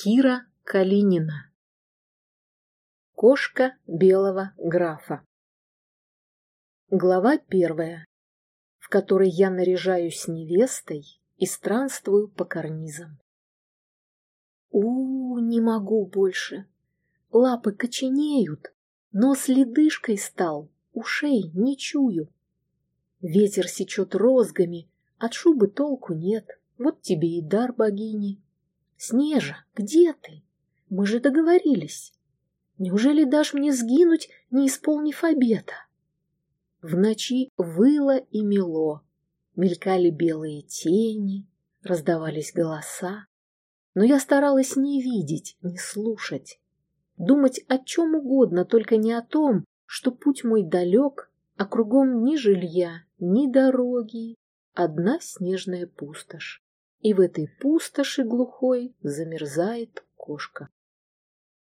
Кира Калинина Кошка белого графа Глава первая, в которой я наряжаюсь невестой и странствую по карнизам. у, -у не могу больше. Лапы коченеют, нос ледышкой стал, ушей не чую. Ветер сечет розгами, от шубы толку нет, вот тебе и дар богини. Снежа, где ты? Мы же договорились. Неужели дашь мне сгинуть, не исполнив обета? В ночи выло и мело, мелькали белые тени, раздавались голоса. Но я старалась не видеть, не слушать, думать о чем угодно, только не о том, что путь мой далек, а кругом ни жилья, ни дороги, одна снежная пустошь и в этой пустоши глухой замерзает кошка.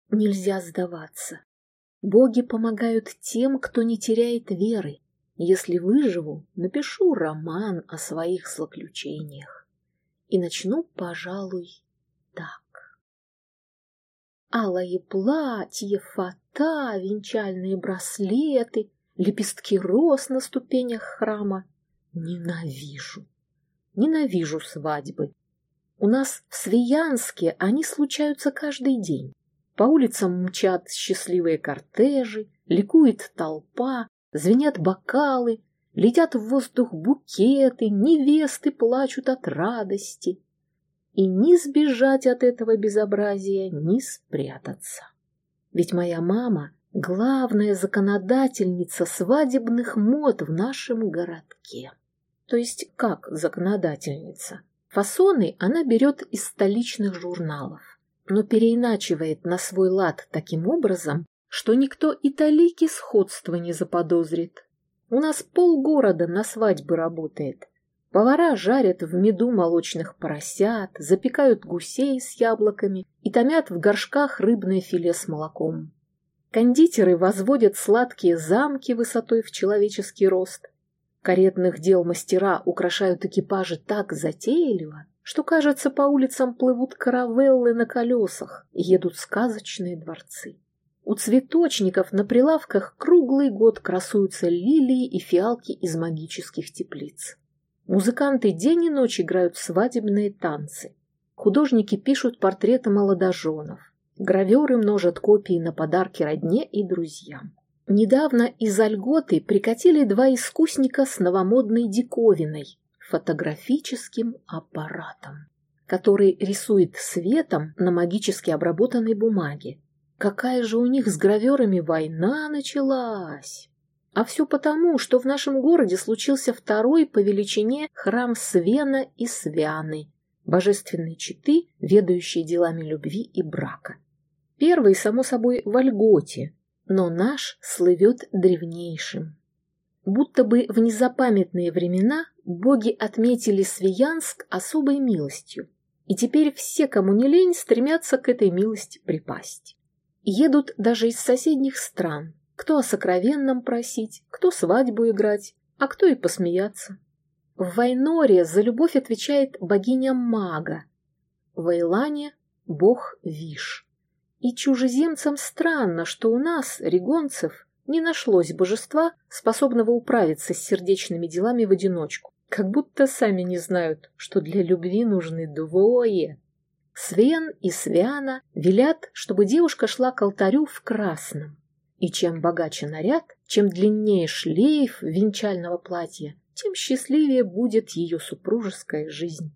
Нельзя сдаваться. Боги помогают тем, кто не теряет веры. Если выживу, напишу роман о своих злоключениях. И начну, пожалуй, так. Алое платье, фата, венчальные браслеты, лепестки роз на ступенях храма. Ненавижу. Ненавижу свадьбы. У нас в Свиянске они случаются каждый день. По улицам мчат счастливые кортежи, ликует толпа, звенят бокалы, летят в воздух букеты, невесты плачут от радости. И ни сбежать от этого безобразия, ни спрятаться. Ведь моя мама — главная законодательница свадебных мод в нашем городке. То есть как законодательница? Фасоны она берет из столичных журналов, но переиначивает на свой лад таким образом, что никто и талики сходства не заподозрит. У нас полгорода на свадьбы работает. Повара жарят в меду молочных поросят, запекают гусей с яблоками и томят в горшках рыбное филе с молоком. Кондитеры возводят сладкие замки высотой в человеческий рост, Каретных дел мастера украшают экипажи так затейливо, что, кажется, по улицам плывут каравеллы на колесах и едут сказочные дворцы. У цветочников на прилавках круглый год красуются лилии и фиалки из магических теплиц. Музыканты день и ночь играют свадебные танцы. Художники пишут портреты молодоженов. Граверы множат копии на подарки родне и друзьям. Недавно из Альготы прикатили два искусника с новомодной диковиной – фотографическим аппаратом, который рисует светом на магически обработанной бумаге. Какая же у них с граверами война началась! А все потому, что в нашем городе случился второй по величине храм Свена и Свяны, божественной читы, ведающей делами любви и брака. Первый, само собой, в Альготе, но наш слывет древнейшим. Будто бы в незапамятные времена боги отметили Свиянск особой милостью, и теперь все, кому не лень, стремятся к этой милости припасть. Едут даже из соседних стран, кто о сокровенном просить, кто свадьбу играть, а кто и посмеяться. В Вайноре за любовь отвечает богиня Мага, в Эйлане – бог Виш. И чужеземцам странно, что у нас, регонцев, не нашлось божества, способного управиться с сердечными делами в одиночку, как будто сами не знают, что для любви нужны двое. Свен и Свяна велят, чтобы девушка шла к алтарю в красном. И чем богаче наряд, чем длиннее шлейф венчального платья, тем счастливее будет ее супружеская жизнь.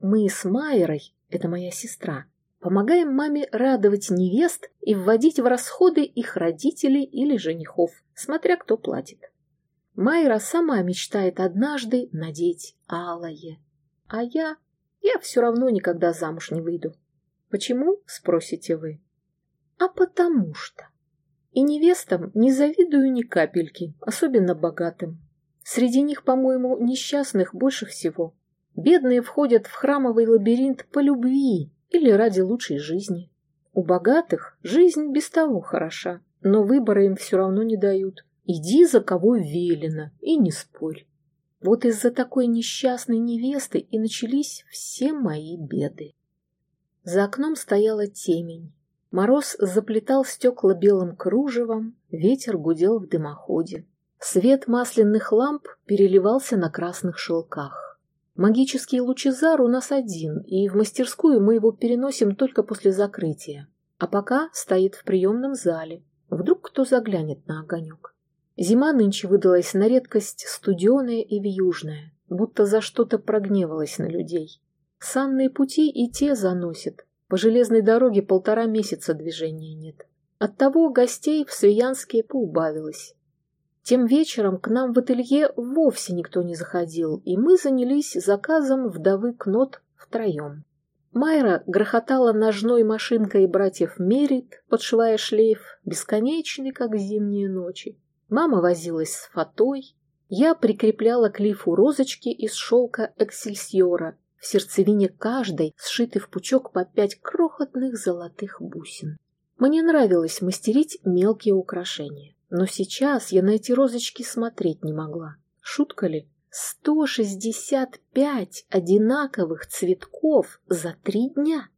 Мы с Майерой, это моя сестра, Помогаем маме радовать невест и вводить в расходы их родителей или женихов, смотря кто платит. Майра сама мечтает однажды надеть алое. А я... я все равно никогда замуж не выйду. Почему, спросите вы? А потому что. И невестам не завидую ни капельки, особенно богатым. Среди них, по-моему, несчастных больше всего. Бедные входят в храмовый лабиринт по любви, или ради лучшей жизни. У богатых жизнь без того хороша, но выбора им все равно не дают. Иди за кого велено и не спорь. Вот из-за такой несчастной невесты и начались все мои беды. За окном стояла темень. Мороз заплетал стекла белым кружевом, ветер гудел в дымоходе. Свет масляных ламп переливался на красных шелках. Магический лучезар у нас один, и в мастерскую мы его переносим только после закрытия. А пока стоит в приемном зале. Вдруг кто заглянет на огонек. Зима нынче выдалась на редкость студеная и вьюжная, будто за что-то прогневалась на людей. Санные пути и те заносят, по железной дороге полтора месяца движения нет. Оттого гостей в Свиянске поубавилось. Тем вечером к нам в ателье вовсе никто не заходил, и мы занялись заказом вдовы Кнот втроем. Майра грохотала ножной машинкой братьев Мерит, подшивая шлейф, бесконечный, как зимние ночи. Мама возилась с фатой. Я прикрепляла к лифу розочки из шелка эксельсиора в сердцевине каждой сшиты в пучок по пять крохотных золотых бусин. Мне нравилось мастерить мелкие украшения, но сейчас я на эти розочки смотреть не могла. Шутка ли? 165 одинаковых цветков за три дня!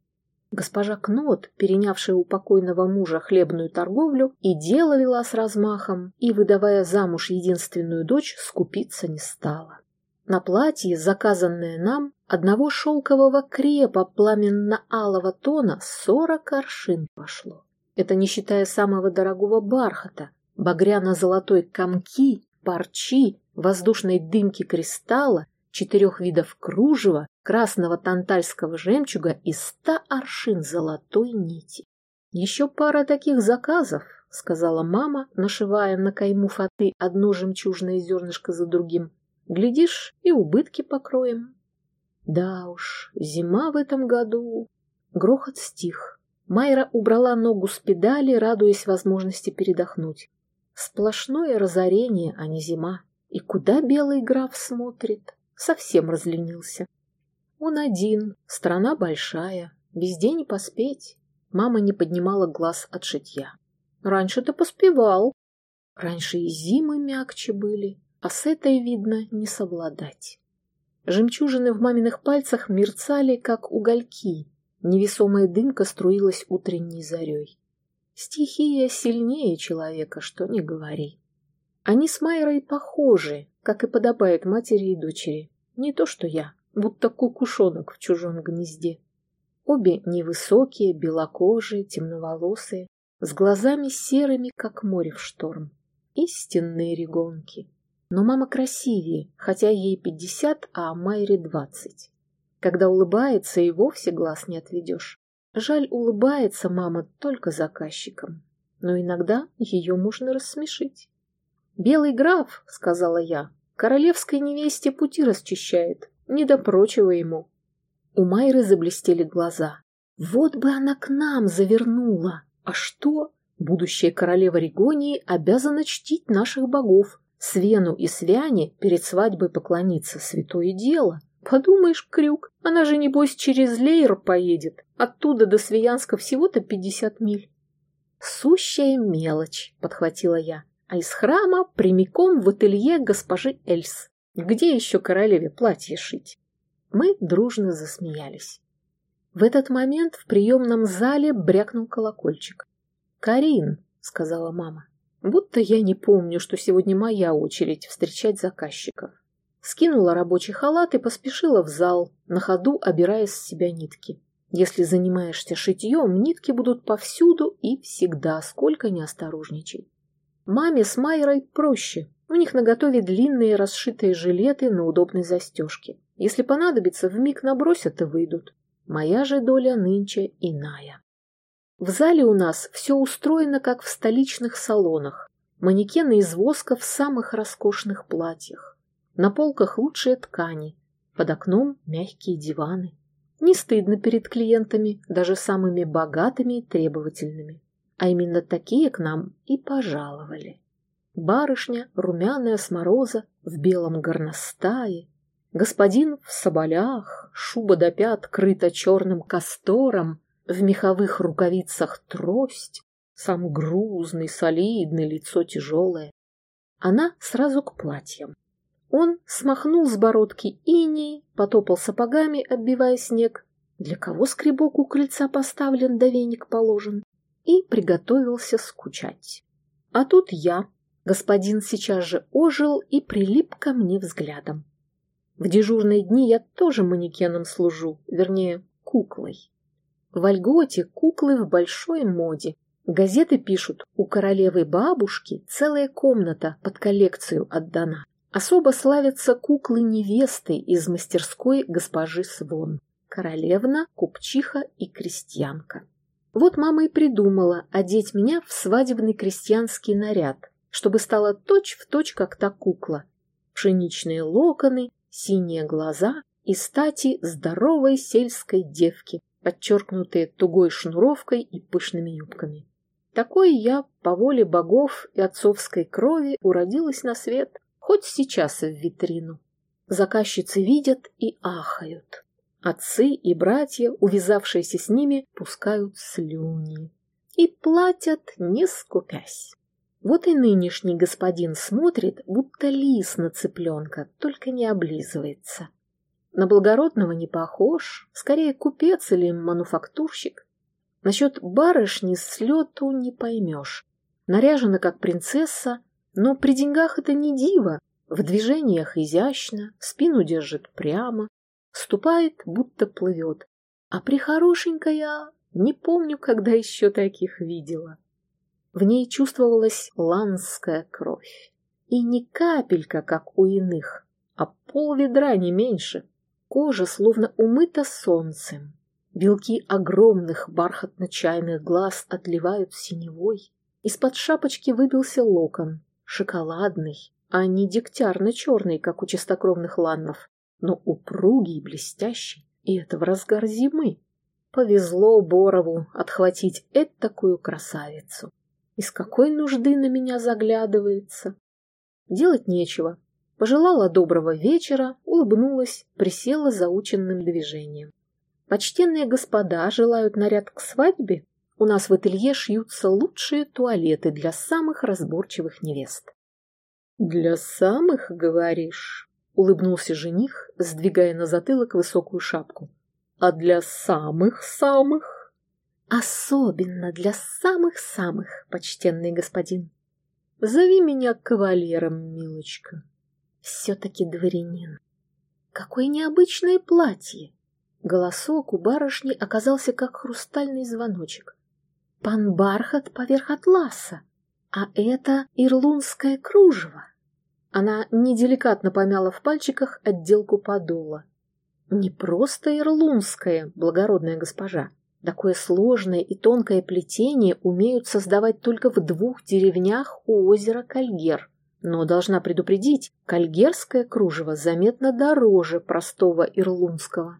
Госпожа Кнот, перенявшая у покойного мужа хлебную торговлю, и дело вела с размахом, и, выдавая замуж единственную дочь, скупиться не стала. На платье, заказанное нам, одного шелкового крепа пламенно-алого тона сорок аршин пошло. Это не считая самого дорогого бархата, багряно-золотой комки, парчи, воздушной дымки кристалла, четырех видов кружева, красного тантальского жемчуга и ста аршин золотой нити. Еще пара таких заказов, — сказала мама, нашивая на кайму фаты одно жемчужное зернышко за другим. Глядишь, и убытки покроем. Да уж, зима в этом году. Грохот стих. Майра убрала ногу с педали, радуясь возможности передохнуть. Сплошное разорение, а не зима. И куда белый граф смотрит? Совсем разленился. Он один, страна большая, везде не поспеть. Мама не поднимала глаз от шитья. Раньше-то поспевал. Раньше и зимы мягче были, а с этой, видно, не совладать. Жемчужины в маминых пальцах мерцали, как угольки. Невесомая дымка струилась утренней зарей. Стихия сильнее человека, что не говори. Они с Майрой похожи, как и подобает матери и дочери. Не то что я, будто кукушонок в чужом гнезде. Обе невысокие, белокожие, темноволосые, с глазами серыми, как море в шторм. Истинные регонки. Но мама красивее, хотя ей пятьдесят, а Майре двадцать. Когда улыбается, и вовсе глаз не отведешь. Жаль, улыбается мама только заказчикам. Но иногда ее можно рассмешить. «Белый граф», — сказала я, — «королевской невесте пути расчищает, не до прочего ему». У Майры заблестели глаза. «Вот бы она к нам завернула! А что? Будущая королева Регонии обязана чтить наших богов, Свену и Свяне перед свадьбой поклониться — святое дело. Подумаешь, крюк, она же, небось, через Лейр поедет. Оттуда до Свиянска всего-то пятьдесят миль. Сущая мелочь, — подхватила я, а из храма прямиком в ателье госпожи Эльс. Где еще королеве платье шить? Мы дружно засмеялись. В этот момент в приемном зале брякнул колокольчик. «Карин», — сказала мама, Будто я не помню, что сегодня моя очередь встречать заказчиков. Скинула рабочий халат и поспешила в зал, на ходу обирая с себя нитки. Если занимаешься шитьем, нитки будут повсюду и всегда, сколько не осторожничай. Маме с Майрой проще. У них наготове длинные расшитые жилеты на удобной застежке. Если понадобится, вмиг набросят и выйдут. Моя же доля нынче иная. В зале у нас все устроено, как в столичных салонах. Манекены из воска в самых роскошных платьях. На полках лучшие ткани, под окном мягкие диваны. Не стыдно перед клиентами, даже самыми богатыми и требовательными. А именно такие к нам и пожаловали. Барышня, румяная с мороза, в белом горностае, господин в соболях, шуба до пят крыта черным кастором, в меховых рукавицах трость, сам грузный, солидный, лицо тяжелое. Она сразу к платьям. Он смахнул с бородки иней, потопал сапогами, отбивая снег. для кого скребок у крыльца поставлен да веник положен, и приготовился скучать. А тут я. Господин сейчас же ожил и прилип ко мне взглядом. В дежурные дни я тоже манекеном служу, вернее, куклой. В Вольготе куклы в большой моде. Газеты пишут, у королевы бабушки целая комната под коллекцию отдана. Особо славятся куклы-невесты из мастерской госпожи Свон. Королевна, купчиха и крестьянка. Вот мама и придумала одеть меня в свадебный крестьянский наряд, чтобы стала точь-в-точь, точь, как та кукла. Пшеничные локоны, синие глаза и стати здоровой сельской девки, подчеркнутые тугой шнуровкой и пышными юбками. Такой я, по воле богов и отцовской крови, уродилась на свет, хоть сейчас в витрину. Заказчицы видят и ахают. Отцы и братья, увязавшиеся с ними, пускают слюни. И платят, не скупясь. Вот и нынешний господин смотрит, будто лис на цыпленка, только не облизывается. На благородного не похож, скорее купец или мануфактурщик. Насчет барышни с не поймешь. Наряжена как принцесса, но при деньгах это не диво. В движениях изящно, спину держит прямо, ступает, будто плывет. А прихорошенькая, не помню, когда еще таких видела. В ней чувствовалась ланская кровь. И не капелька, как у иных, а пол ведра не меньше. Кожа словно умыта солнцем. Белки огромных бархатно-чайных глаз отливают синевой. Из-под шапочки выбился локон, шоколадный, а не дегтярно-черный, как у чистокровных ланнов, но упругий и блестящий, и это в разгар зимы. Повезло Борову отхватить этакую красавицу. Из какой нужды на меня заглядывается? Делать нечего, Пожелала доброго вечера, улыбнулась, присела заученным движением. Почтенные господа желают наряд к свадьбе? У нас в ателье шьются лучшие туалеты для самых разборчивых невест. Для самых, говоришь? Улыбнулся жених, сдвигая на затылок высокую шапку. А для самых-самых? Особенно для самых-самых, почтенный господин. Зови меня кавалером, милочка все-таки дворянин. Какое необычное платье! Голосок у барышни оказался как хрустальный звоночек. Пан бархат поверх атласа, а это ирлунское кружево. Она неделикатно помяла в пальчиках отделку подола. Не просто ирлунское, благородная госпожа. Такое сложное и тонкое плетение умеют создавать только в двух деревнях у озера Кальгер. Но должна предупредить, кальгерское кружево заметно дороже простого ирлунского.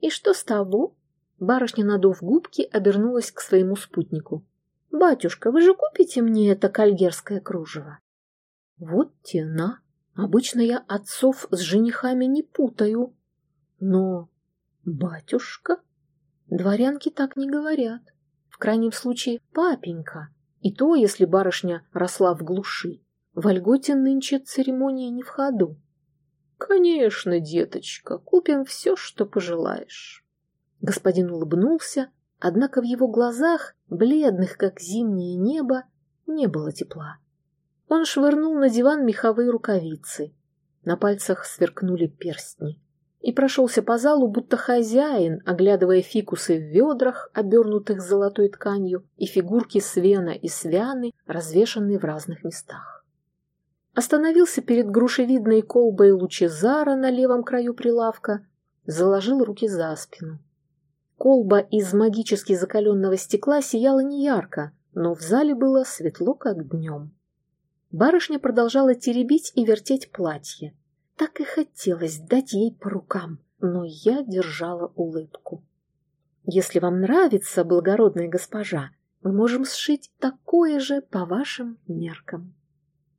И что с того? Барышня, надув губки, обернулась к своему спутнику. «Батюшка, вы же купите мне это кальгерское кружево?» «Вот тена. Обычно я отцов с женихами не путаю. Но... батюшка? Дворянки так не говорят. В крайнем случае, папенька. И то, если барышня росла в глуши. В Ольготе нынче церемонии не в ходу. Конечно, деточка, купим все, что пожелаешь. Господин улыбнулся, однако в его глазах, бледных, как зимнее небо, не было тепла. Он швырнул на диван меховые рукавицы. На пальцах сверкнули перстни. И прошелся по залу, будто хозяин, оглядывая фикусы в ведрах, обернутых золотой тканью, и фигурки свена и свяны, развешанные в разных местах остановился перед грушевидной колбой лучезара на левом краю прилавка, заложил руки за спину. Колба из магически закаленного стекла сияла неярко, но в зале было светло, как днем. Барышня продолжала теребить и вертеть платье. Так и хотелось дать ей по рукам, но я держала улыбку. «Если вам нравится, благородная госпожа, мы можем сшить такое же по вашим меркам».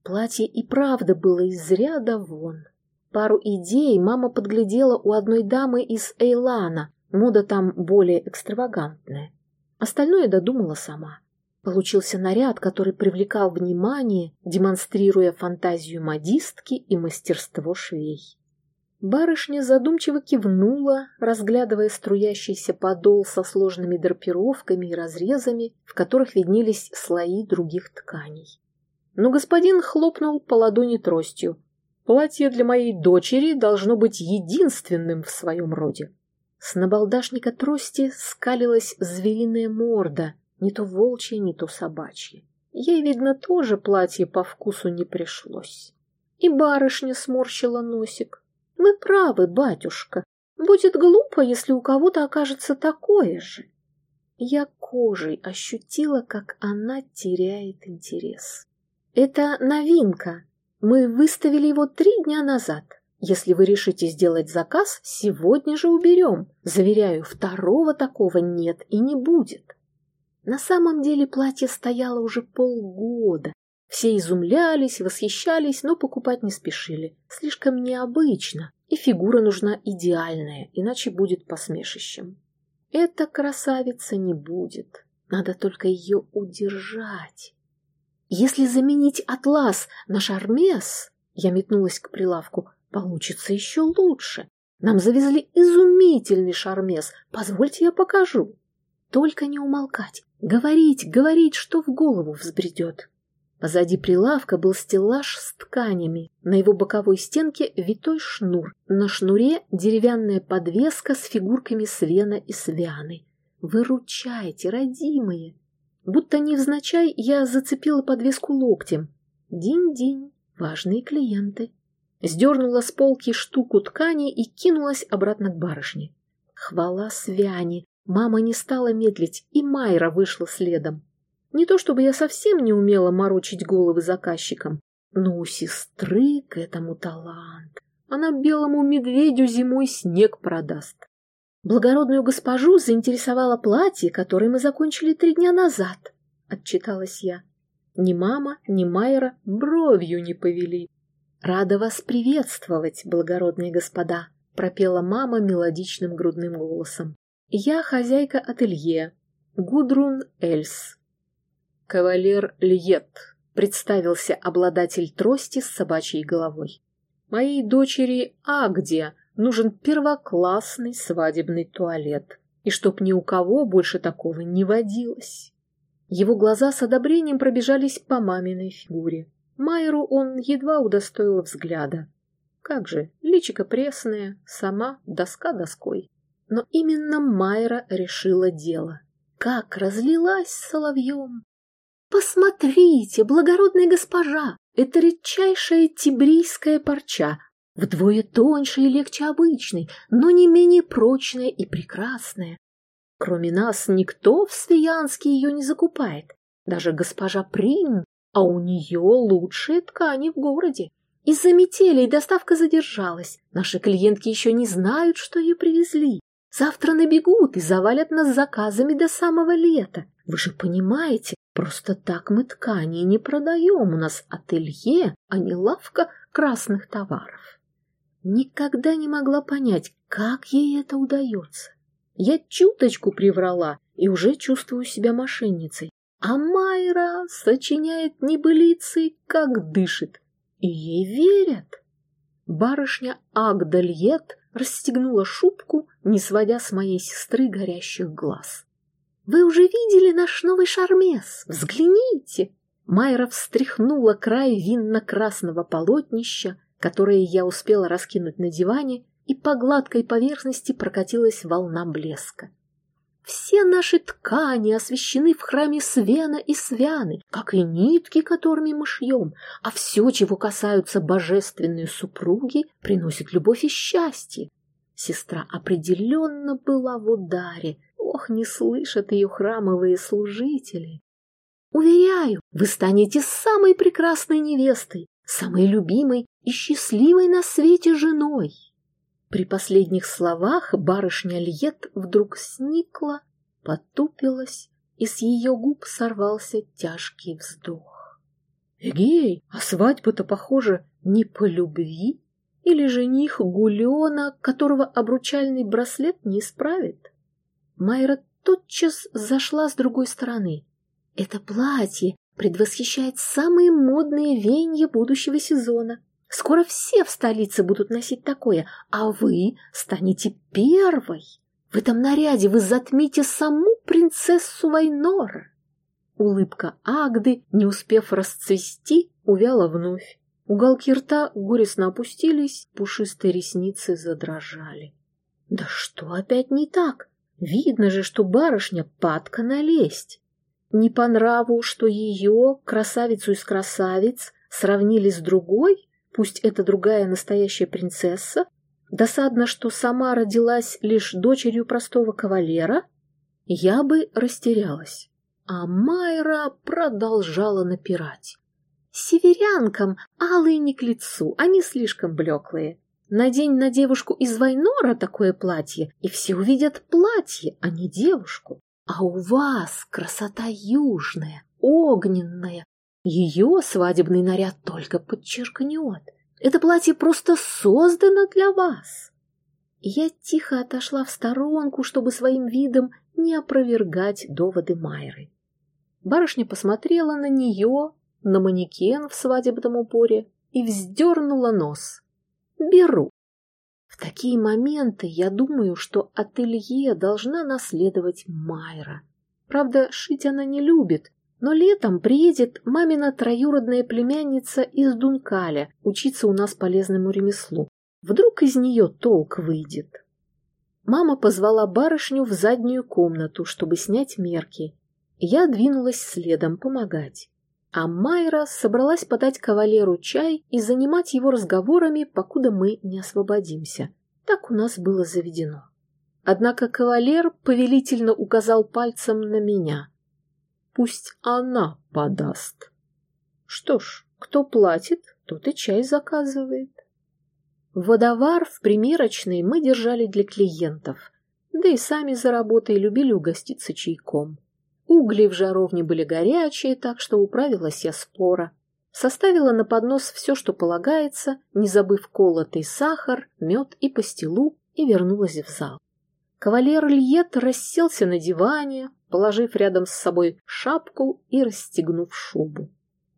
Платье и правда было из ряда вон. Пару идей мама подглядела у одной дамы из Эйлана, мода там более экстравагантная. Остальное додумала сама. Получился наряд, который привлекал внимание, демонстрируя фантазию модистки и мастерство швей. Барышня задумчиво кивнула, разглядывая струящийся подол со сложными драпировками и разрезами, в которых виднелись слои других тканей. Но господин хлопнул по ладони тростью. «Платье для моей дочери должно быть единственным в своем роде». С набалдашника трости скалилась звериная морда, не то волчья, не то собачья. Ей, видно, тоже платье по вкусу не пришлось. И барышня сморщила носик. Вы правы, батюшка. Будет глупо, если у кого-то окажется такое же. Я кожей ощутила, как она теряет интерес. Это новинка. Мы выставили его три дня назад. Если вы решите сделать заказ, сегодня же уберем. Заверяю, второго такого нет и не будет. На самом деле платье стояло уже полгода, все изумлялись, восхищались, но покупать не спешили. Слишком необычно, и фигура нужна идеальная, иначе будет посмешищем. Эта красавица не будет, надо только ее удержать. Если заменить атлас на шармес, я метнулась к прилавку, получится еще лучше. Нам завезли изумительный шармес, позвольте я покажу. Только не умолкать, говорить, говорить, что в голову взбредет. Позади прилавка был стеллаж с тканями, на его боковой стенке витой шнур, на шнуре деревянная подвеска с фигурками Свена и Свяны. «Выручайте, родимые!» Будто невзначай я зацепила подвеску локтем. Динь-динь, важные клиенты. Сдернула с полки штуку ткани и кинулась обратно к барышне. Хвала Свяне! Мама не стала медлить, и Майра вышла следом. Не то чтобы я совсем не умела морочить головы заказчикам, но у сестры к этому талант. Она белому медведю зимой снег продаст. Благородную госпожу заинтересовало платье, которое мы закончили три дня назад, — отчиталась я. Ни мама, ни Майра бровью не повели. «Рада вас приветствовать, благородные господа», — пропела мама мелодичным грудным голосом. «Я хозяйка ателье, Гудрун Эльс, «Кавалер Льет», — представился обладатель трости с собачьей головой. «Моей дочери Агде нужен первоклассный свадебный туалет, и чтоб ни у кого больше такого не водилось». Его глаза с одобрением пробежались по маминой фигуре. Майру он едва удостоил взгляда. Как же, личико пресное, сама доска доской. Но именно Майра решила дело. Как разлилась соловьем! «Посмотрите, благородная госпожа, это редчайшая тибрийская парча, вдвое тоньше и легче обычной, но не менее прочная и прекрасная. Кроме нас никто в Свиянске ее не закупает, даже госпожа Прин, а у нее лучшие ткани в городе. Из-за метели доставка задержалась, наши клиентки еще не знают, что ее привезли. Завтра набегут и завалят нас заказами до самого лета. Вы же понимаете, Просто так мы ткани не продаем, у нас ателье, а не лавка красных товаров. Никогда не могла понять, как ей это удается. Я чуточку приврала и уже чувствую себя мошенницей. А Майра сочиняет небылицы, как дышит. И ей верят. Барышня Агдальет расстегнула шубку, не сводя с моей сестры горящих глаз. Вы уже видели наш новый шармес? Взгляните!» Майра встряхнула край винно-красного полотнища, которое я успела раскинуть на диване, и по гладкой поверхности прокатилась волна блеска. Все наши ткани освящены в храме Свена и Свяны, как и нитки, которыми мы шьем, а все, чего касаются божественные супруги, приносит любовь и счастье. Сестра определенно была в ударе, Ох, не слышат ее храмовые служители. Уверяю, вы станете самой прекрасной невестой, самой любимой и счастливой на свете женой. При последних словах барышня Льет вдруг сникла, потупилась, и с ее губ сорвался тяжкий вздох. Эгей, а свадьба-то, похоже, не по любви? Или жених Гулиона, которого обручальный браслет не исправит? Майра тотчас зашла с другой стороны. Это платье предвосхищает самые модные веяния будущего сезона. Скоро все в столице будут носить такое, а вы станете первой. В этом наряде вы затмите саму принцессу Вайнора. Улыбка Агды, не успев расцвести, увяла вновь. Уголки рта горестно опустились, пушистые ресницы задрожали. Да что опять не так? Видно же, что барышня падка налезть. Не по нраву, что ее, красавицу из красавиц, сравнили с другой, пусть это другая настоящая принцесса, досадно, что сама родилась лишь дочерью простого кавалера, я бы растерялась. А Майра продолжала напирать. Северянкам алые не к лицу, они слишком блеклые. Надень на девушку из Вайнора такое платье, и все увидят платье, а не девушку. А у вас красота южная, огненная. Ее свадебный наряд только подчеркнет. Это платье просто создано для вас. Я тихо отошла в сторонку, чтобы своим видом не опровергать доводы Майры. Барышня посмотрела на нее, на манекен в свадебном упоре и вздернула нос. «Беру». В такие моменты я думаю, что ателье должна наследовать Майра. Правда, шить она не любит, но летом приедет мамина троюродная племянница из Дункаля учиться у нас полезному ремеслу. Вдруг из нее толк выйдет. Мама позвала барышню в заднюю комнату, чтобы снять мерки. Я двинулась следом помогать. А Майра собралась подать кавалеру чай и занимать его разговорами, покуда мы не освободимся. Так у нас было заведено. Однако кавалер повелительно указал пальцем на меня. Пусть она подаст. Что ж, кто платит, тот и чай заказывает. Водовар в примерочной мы держали для клиентов, да и сами за работой любили угоститься чайком. Угли в жаровне были горячие, так что управилась я спора. Составила на поднос все, что полагается, не забыв колотый сахар, мед и пастилу, и вернулась в зал. Кавалер Льет расселся на диване, положив рядом с собой шапку и расстегнув шубу.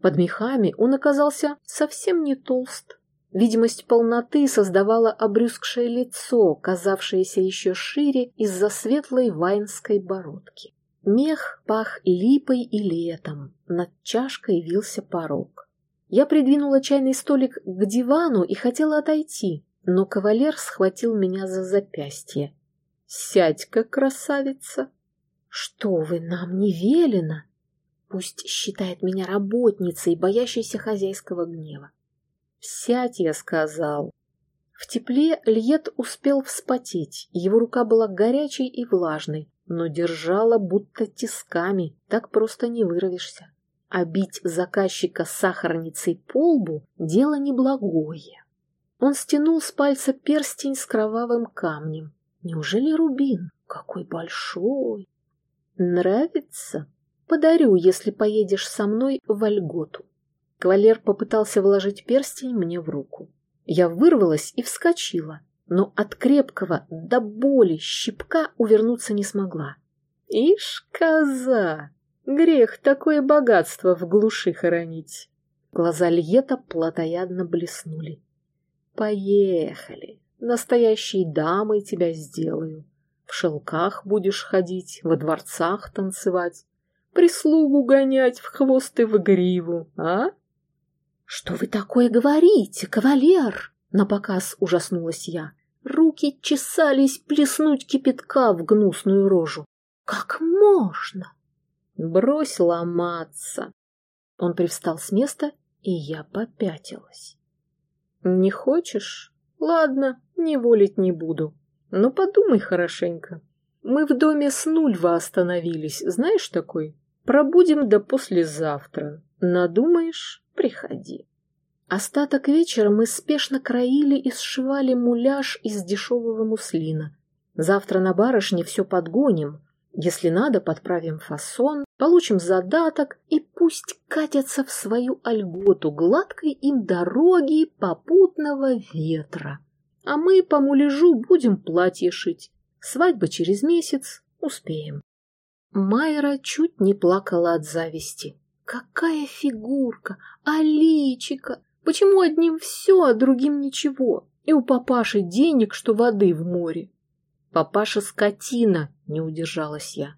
Под мехами он оказался совсем не толст, Видимость полноты создавала обрюзгшее лицо, казавшееся еще шире из-за светлой вайнской бородки. Мех пах липой и летом, над чашкой вился порог. Я придвинула чайный столик к дивану и хотела отойти, но кавалер схватил меня за запястье. «Сядь-ка, красавица!» «Что вы, нам не велено!» Пусть считает меня работницей, боящейся хозяйского гнева. «Сядь», — я сказал. В тепле Льет успел вспотеть, его рука была горячей и влажной, но держала будто тисками, так просто не вырвешься. А бить заказчика сахарницей по лбу — дело неблагое. Он стянул с пальца перстень с кровавым камнем. Неужели рубин? Какой большой! Нравится? Подарю, если поедешь со мной в Ольготу. Кавалер попытался вложить перстень мне в руку. Я вырвалась и вскочила, но от крепкого до боли щипка увернуться не смогла. «Ишь, коза! Грех такое богатство в глуши хоронить!» Глаза Льета плотоядно блеснули. «Поехали! Настоящей дамой тебя сделаю. В шелках будешь ходить, во дворцах танцевать, прислугу гонять в хвост и в гриву, а?» «Что вы такое говорите, кавалер?» Напоказ ужаснулась я. Руки чесались плеснуть кипятка в гнусную рожу. «Как можно?» «Брось ломаться!» Он привстал с места, и я попятилась. «Не хочешь? Ладно, не волить не буду. Но подумай хорошенько. Мы в доме с Нульва остановились, знаешь такой? Пробудем до послезавтра. Надумаешь?» Приходи. Остаток вечера мы спешно краили и сшивали муляж из дешевого муслина. Завтра на барышне все подгоним. Если надо, подправим фасон, получим задаток и пусть катятся в свою альготу гладкой им дороги попутного ветра. А мы по муляжу будем платье шить. Свадьба через месяц. Успеем. Майра чуть не плакала от зависти. Какая фигурка! А личика! Почему одним все, а другим ничего? И у папаши денег, что воды в море. Папаша скотина, не удержалась я.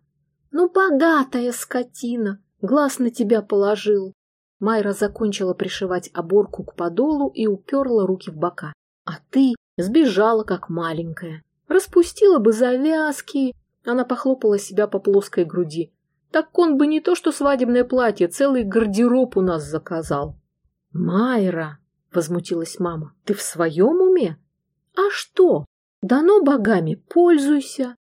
Ну, богатая скотина, глаз на тебя положил. Майра закончила пришивать оборку к подолу и уперла руки в бока. А ты сбежала, как маленькая. Распустила бы завязки. Она похлопала себя по плоской груди. Так он бы не то что свадебное платье, целый гардероб у нас заказал. Майра, возмутилась мама, ты в своем уме? А что? Дано богами, пользуйся.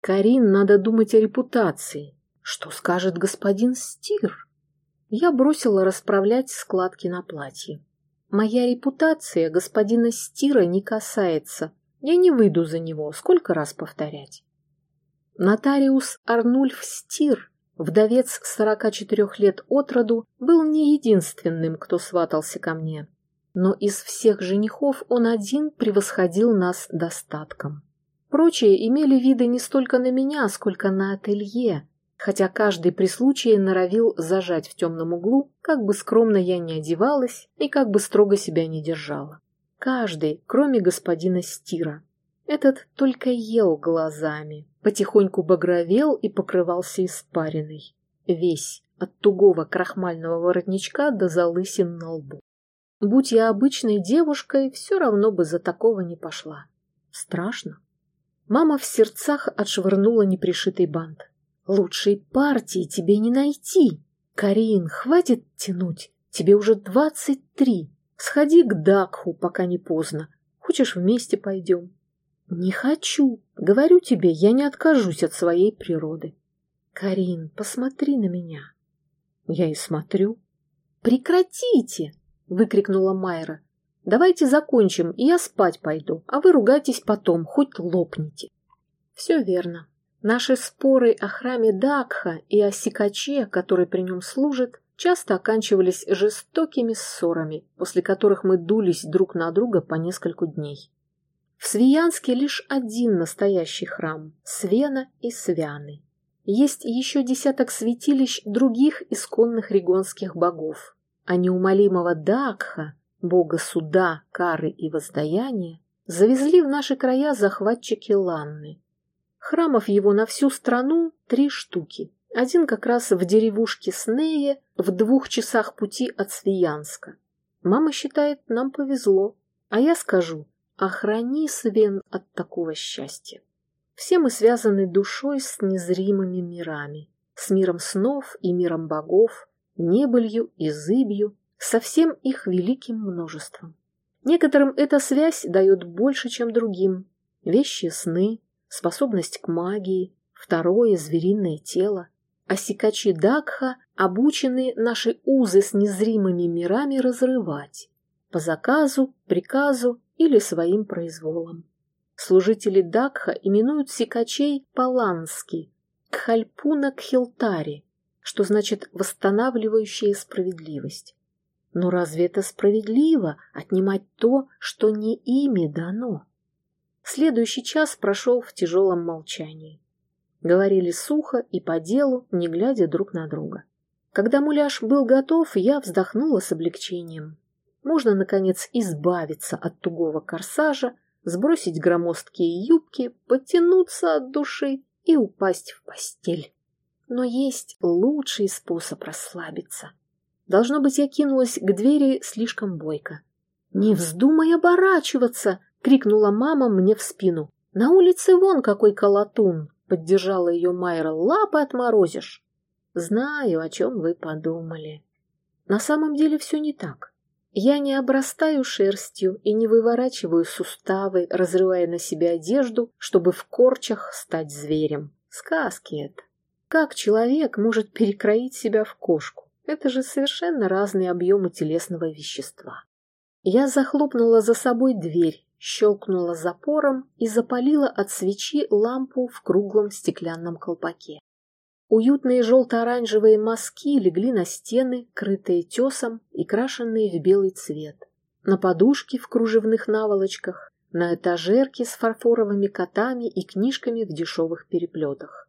Карин, надо думать о репутации. Что скажет господин Стир? Я бросила расправлять складки на платье. Моя репутация господина Стира не касается. Я не выйду за него, сколько раз повторять. Нотариус Арнульф Стир, вдовец 44 лет от роду, был не единственным, кто сватался ко мне. Но из всех женихов он один превосходил нас достатком. Прочие имели виды не столько на меня, сколько на ателье, хотя каждый при случае норовил зажать в темном углу, как бы скромно я не одевалась и как бы строго себя не держала. Каждый, кроме господина Стира. Этот только ел глазами, потихоньку багровел и покрывался испариной. Весь, от тугого крахмального воротничка до залысин на лбу. Будь я обычной девушкой, все равно бы за такого не пошла. Страшно. Мама в сердцах отшвырнула непришитый бант. Лучшей партии тебе не найти. Карин, хватит тянуть. Тебе уже двадцать три. Сходи к Дакху, пока не поздно. Хочешь, вместе пойдем? Не хочу. Говорю тебе, я не откажусь от своей природы. Карин, посмотри на меня. Я и смотрю. Прекратите! Выкрикнула Майра. Давайте закончим, и я спать пойду, а вы ругайтесь потом, хоть лопните. Все верно. Наши споры о храме Дакха и о сикаче, который при нем служит, часто оканчивались жестокими ссорами, после которых мы дулись друг на друга по нескольку дней. В Свиянске лишь один настоящий храм – Свена и Свяны. Есть еще десяток святилищ других исконных регонских богов, а неумолимого Дакха, бога суда, кары и воздаяния, завезли в наши края захватчики Ланны – Храмов его на всю страну три штуки. Один как раз в деревушке Снее, в двух часах пути от Свиянска. Мама считает, нам повезло. А я скажу, охрани Свен от такого счастья. Все мы связаны душой с незримыми мирами, с миром снов и миром богов, небылью и зыбью, со всем их великим множеством. Некоторым эта связь дает больше, чем другим. Вещи сны, способность к магии, второе – звериное тело. А сикачи Дакха обучены наши узы с незримыми мирами разрывать по заказу, приказу или своим произволом. Служители Дакха именуют сикачей Палански, Кхальпуна Кхилтари, что значит «восстанавливающая справедливость». Но разве это справедливо отнимать то, что не ими дано? Следующий час прошел в тяжелом молчании. Говорили сухо и по делу, не глядя друг на друга. Когда муляж был готов, я вздохнула с облегчением. Можно, наконец, избавиться от тугого корсажа, сбросить громоздкие юбки, подтянуться от души и упасть в постель. Но есть лучший способ расслабиться. Должно быть, я кинулась к двери слишком бойко. «Не вздумай оборачиваться!» Крикнула мама мне в спину. «На улице вон какой колотун!» — поддержала ее Майра. «Лапы отморозишь!» «Знаю, о чем вы подумали. На самом деле все не так. Я не обрастаю шерстью и не выворачиваю суставы, разрывая на себе одежду, чтобы в корчах стать зверем. Сказки это. Как человек может перекроить себя в кошку? Это же совершенно разные объемы телесного вещества. Я захлопнула за собой дверь щелкнула запором и запалила от свечи лампу в круглом стеклянном колпаке. Уютные желто-оранжевые мазки легли на стены, крытые тесом и крашенные в белый цвет. На подушке в кружевных наволочках, на этажерке с фарфоровыми котами и книжками в дешевых переплетах.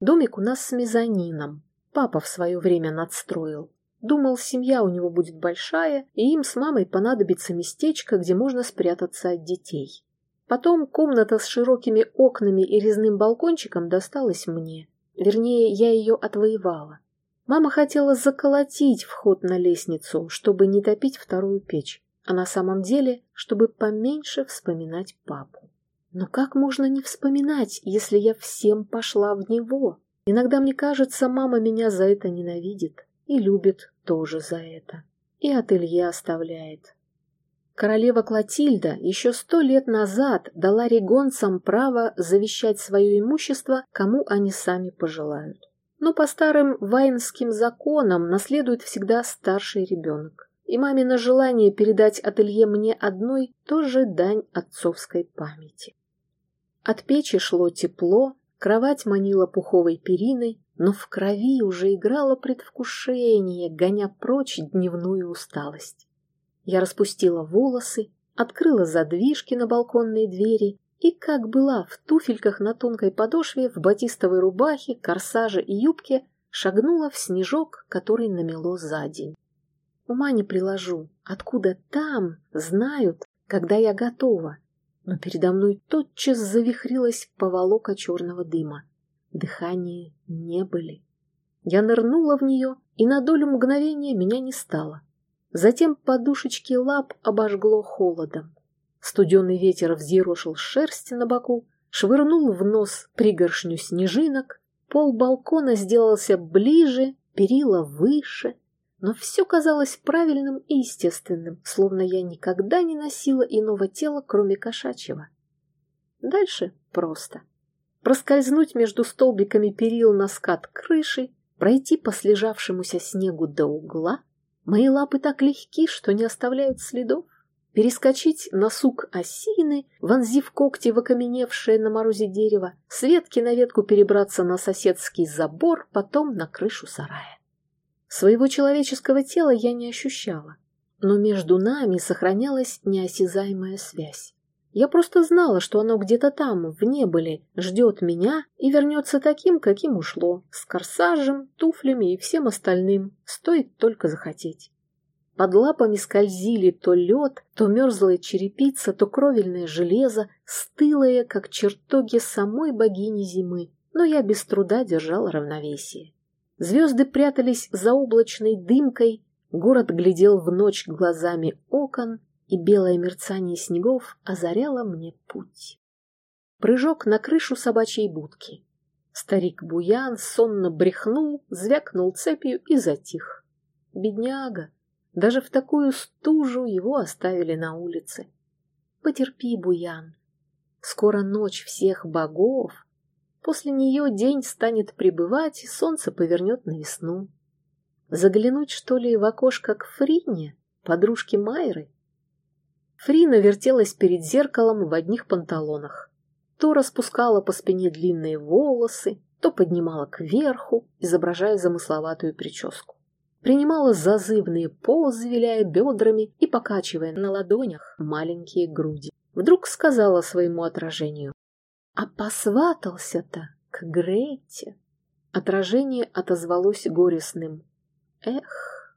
Домик у нас с мезонином. Папа в свое время надстроил. Думал, семья у него будет большая, и им с мамой понадобится местечко, где можно спрятаться от детей. Потом комната с широкими окнами и резным балкончиком досталась мне. Вернее, я ее отвоевала. Мама хотела заколотить вход на лестницу, чтобы не топить вторую печь, а на самом деле, чтобы поменьше вспоминать папу. Но как можно не вспоминать, если я всем пошла в него? Иногда мне кажется, мама меня за это ненавидит и любит тоже за это. И ателье оставляет. Королева Клотильда еще сто лет назад дала регонцам право завещать свое имущество, кому они сами пожелают. Но по старым вайнским законам наследует всегда старший ребенок. И мамино желание передать ателье мне одной тоже дань отцовской памяти. От печи шло тепло, кровать манила пуховой периной, но в крови уже играло предвкушение, гоня прочь дневную усталость. Я распустила волосы, открыла задвижки на балконные двери и, как была, в туфельках на тонкой подошве, в батистовой рубахе, корсаже и юбке, шагнула в снежок, который намело за день. Ума не приложу, откуда там знают, когда я готова, но передо мной тотчас завихрилась поволока черного дыма. Дыхания не были. Я нырнула в нее, и на долю мгновения меня не стало. Затем подушечки лап обожгло холодом. Студеный ветер взъерошил шерсть на боку, швырнул в нос пригоршню снежинок, пол балкона сделался ближе, перила выше, но все казалось правильным и естественным, словно я никогда не носила иного тела, кроме кошачьего. Дальше просто. Проскользнуть между столбиками перил на скат крыши, пройти по слежавшемуся снегу до угла, Мои лапы так легки, что не оставляют следов. Перескочить на сук осины, вонзив когти в окаменевшее на морозе дерево, с ветки на ветку перебраться на соседский забор, потом на крышу сарая. Своего человеческого тела я не ощущала, но между нами сохранялась неосязаемая связь. Я просто знала, что оно где-то там, в небыле, ждет меня и вернется таким, каким ушло, с корсажем, туфлями и всем остальным, стоит только захотеть. Под лапами скользили то лед, то мерзлая черепица, то кровельное железо, стылое, как чертоги самой богини зимы, но я без труда держала равновесие. Звезды прятались за облачной дымкой, город глядел в ночь глазами окон, и белое мерцание снегов озаряло мне путь. Прыжок на крышу собачьей будки. Старик Буян сонно брехнул, звякнул цепью и затих. Бедняга! Даже в такую стужу его оставили на улице. Потерпи, Буян. Скоро ночь всех богов. После нее день станет прибывать, и солнце повернет на весну. Заглянуть, что ли, в окошко к Фрине, подружке Майры? Фрина вертелась перед зеркалом в одних панталонах. То распускала по спине длинные волосы, то поднимала кверху, изображая замысловатую прическу. Принимала зазывные позы, виляя бедрами и покачивая на ладонях маленькие груди. Вдруг сказала своему отражению, «А посватался-то к Грете!» Отражение отозвалось горестным, «Эх,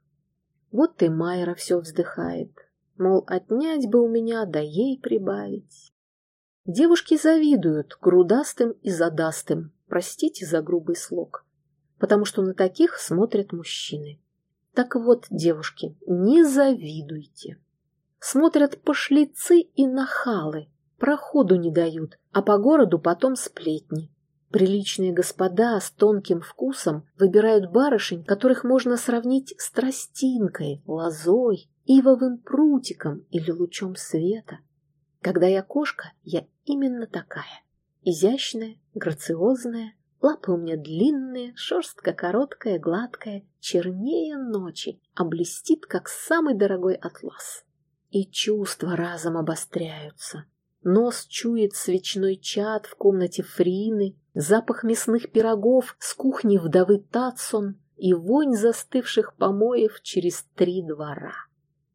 вот и Майра все вздыхает, Мол, отнять бы у меня, да ей прибавить. Девушки завидуют грудастым и задастым, простите за грубый слог, потому что на таких смотрят мужчины. Так вот, девушки, не завидуйте. Смотрят пошлицы и нахалы, проходу не дают, а по городу потом сплетни. Приличные господа с тонким вкусом выбирают барышень, которых можно сравнить с тростинкой, лозой, ивовым прутиком или лучом света. Когда я кошка, я именно такая. Изящная, грациозная, лапы у меня длинные, шерстка короткая, гладкая, чернее ночи, а блестит, как самый дорогой атлас. И чувства разом обостряются. Нос чует свечной чад в комнате Фрины, запах мясных пирогов с кухни вдовы Татсон и вонь застывших помоев через три двора.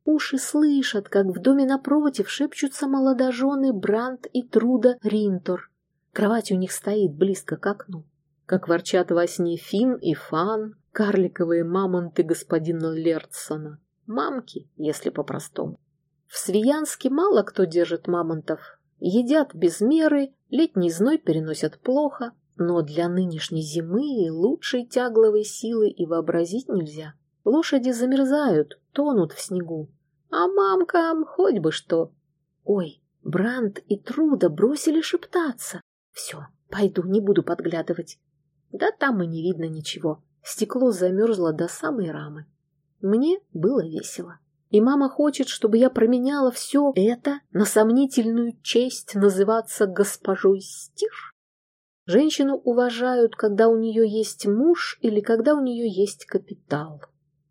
Уши слышат, как в доме напротив шепчутся молодожены Бранд и Труда Ринтор. Кровать у них стоит близко к окну. Как ворчат во сне Фин и Фан, Карликовые мамонты господина Лерцена. Мамки, если по-простому. В Свиянске мало кто держит мамонтов. Едят без меры, летний зной переносят плохо, но для нынешней зимы лучшей тягловой силы и вообразить нельзя. Лошади замерзают, тонут в снегу. А мамкам хоть бы что. Ой, Бранд и Труда бросили шептаться. Все, пойду, не буду подглядывать. Да там и не видно ничего. Стекло замерзло до самой рамы. Мне было весело. И мама хочет, чтобы я променяла все это на сомнительную честь называться госпожой Стир. Женщину уважают, когда у нее есть муж или когда у нее есть капитал.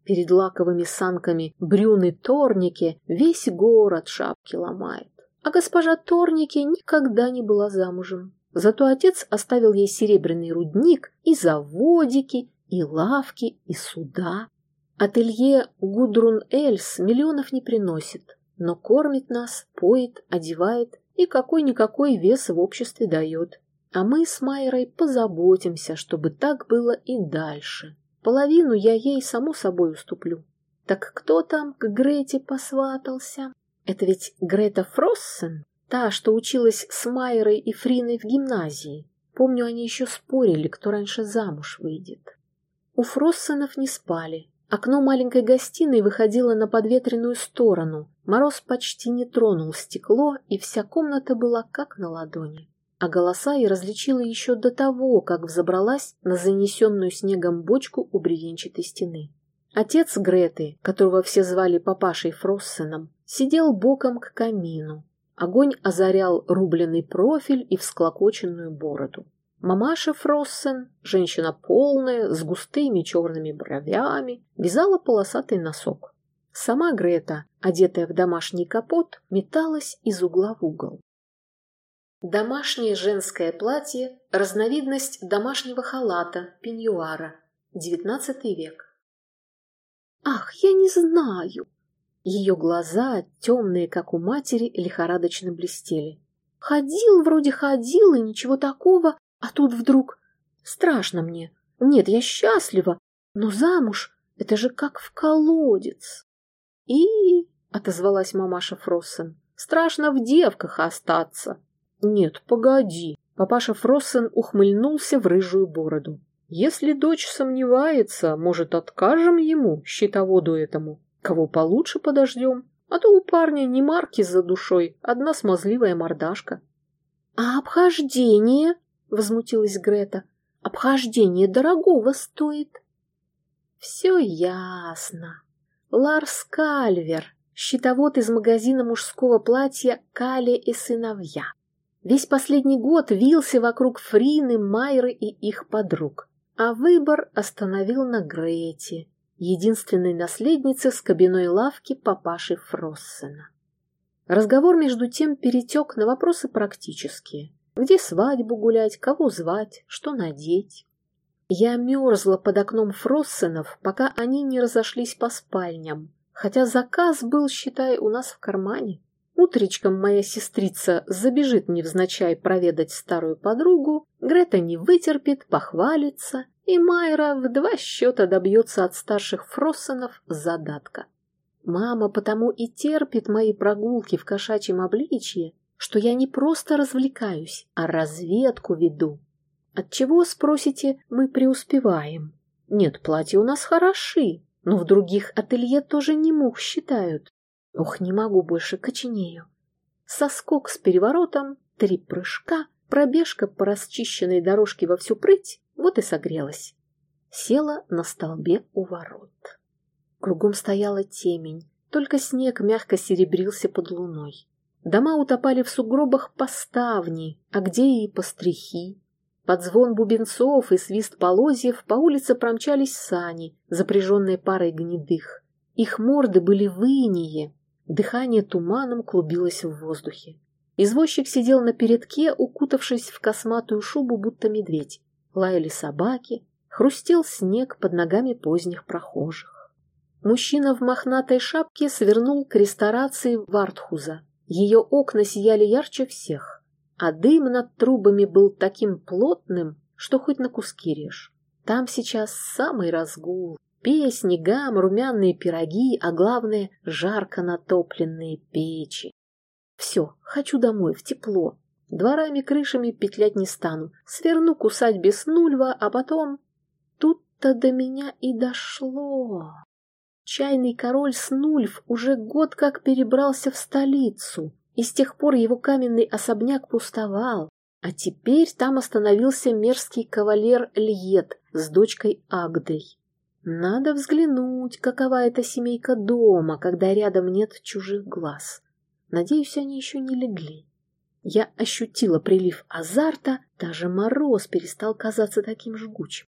Перед лаковыми санками Брюны Торники весь город шапки ломает. А госпожа Торники никогда не была замужем. Зато отец оставил ей серебряный рудник и заводики, и лавки, и суда. Ателье Гудрун Эльс миллионов не приносит, но кормит нас, поет, одевает и какой-никакой вес в обществе дает. А мы с Майрой позаботимся, чтобы так было и дальше. Половину я ей, само собой, уступлю. Так кто там к Грете посватался? Это ведь Грета Фроссен, та, что училась с Майрой и Фриной в гимназии. Помню, они еще спорили, кто раньше замуж выйдет. У Фроссенов не спали. Окно маленькой гостиной выходило на подветренную сторону. Мороз почти не тронул стекло, и вся комната была как на ладони а голоса я различила еще до того, как взобралась на занесенную снегом бочку у бревенчатой стены. Отец Греты, которого все звали папашей Фроссеном, сидел боком к камину. Огонь озарял рубленый профиль и всклокоченную бороду. Мамаша Фроссен, женщина полная, с густыми черными бровями, вязала полосатый носок. Сама Грета, одетая в домашний капот, металась из угла в угол. Домашнее женское платье – разновидность домашнего халата, пеньюара, XIX век. «Ах, я не знаю!» Ее глаза, темные, как у матери, лихорадочно блестели. «Ходил, вроде ходил, и ничего такого, а тут вдруг... Страшно мне. Нет, я счастлива, но замуж — это же как в колодец!» «И...» — отозвалась мамаша Фроссен. «Страшно в девках остаться!» Нет, погоди. Папаша Фроссен ухмыльнулся в рыжую бороду. Если дочь сомневается, может, откажем ему, щитоводу этому? Кого получше подождем? А то у парня не марки за душой, одна смазливая мордашка. — А обхождение? — возмутилась Грета. — Обхождение дорогого стоит. — Все ясно. Ларс Кальвер, щитовод из магазина мужского платья «Кали и сыновья». Весь последний год вился вокруг Фрины, Майры и их подруг, а выбор остановил на Грете, единственной наследнице с кабиной лавки папаши Фроссена. Разговор между тем перетек на вопросы практические. Где свадьбу гулять, кого звать, что надеть. Я мерзла под окном Фроссенов, пока они не разошлись по спальням, хотя заказ был, считай, у нас в кармане. Утречком моя сестрица забежит невзначай проведать старую подругу, Грета не вытерпит, похвалится, и Майра в два счета добьется от старших Фроссенов задатка. Мама потому и терпит мои прогулки в кошачьем обличье, что я не просто развлекаюсь, а разведку веду. Отчего, спросите, мы преуспеваем? Нет, платья у нас хороши, но в других ателье тоже не мух считают. Ох, не могу больше, коченею. Соскок с переворотом, три прыжка, пробежка по расчищенной дорожке во всю прыть, вот и согрелась. Села на столбе у ворот. Кругом стояла темень, только снег мягко серебрился под луной. Дома утопали в сугробах по ставни, а где и по стрихи. Под звон бубенцов и свист полозьев по улице промчались сани, запряженные парой гнедых. Их морды были в Дыхание туманом клубилось в воздухе. Извозчик сидел на передке, укутавшись в косматую шубу, будто медведь. Лаяли собаки, хрустел снег под ногами поздних прохожих. Мужчина в мохнатой шапке свернул к ресторации Вартхуза. Ее окна сияли ярче всех, а дым над трубами был таким плотным, что хоть на куски режь. Там сейчас самый разгул. Песни, гам, румяные пироги, а главное — жарко натопленные печи. Все, хочу домой, в тепло. Дворами, крышами петлять не стану. Сверну к усадьбе Снульва, а потом... Тут-то до меня и дошло. Чайный король Снульф уже год как перебрался в столицу, и с тех пор его каменный особняк пустовал. А теперь там остановился мерзкий кавалер Льет с дочкой Агдой. Надо взглянуть, какова эта семейка дома, когда рядом нет чужих глаз. Надеюсь, они еще не легли. Я ощутила прилив азарта, даже мороз перестал казаться таким жгучим.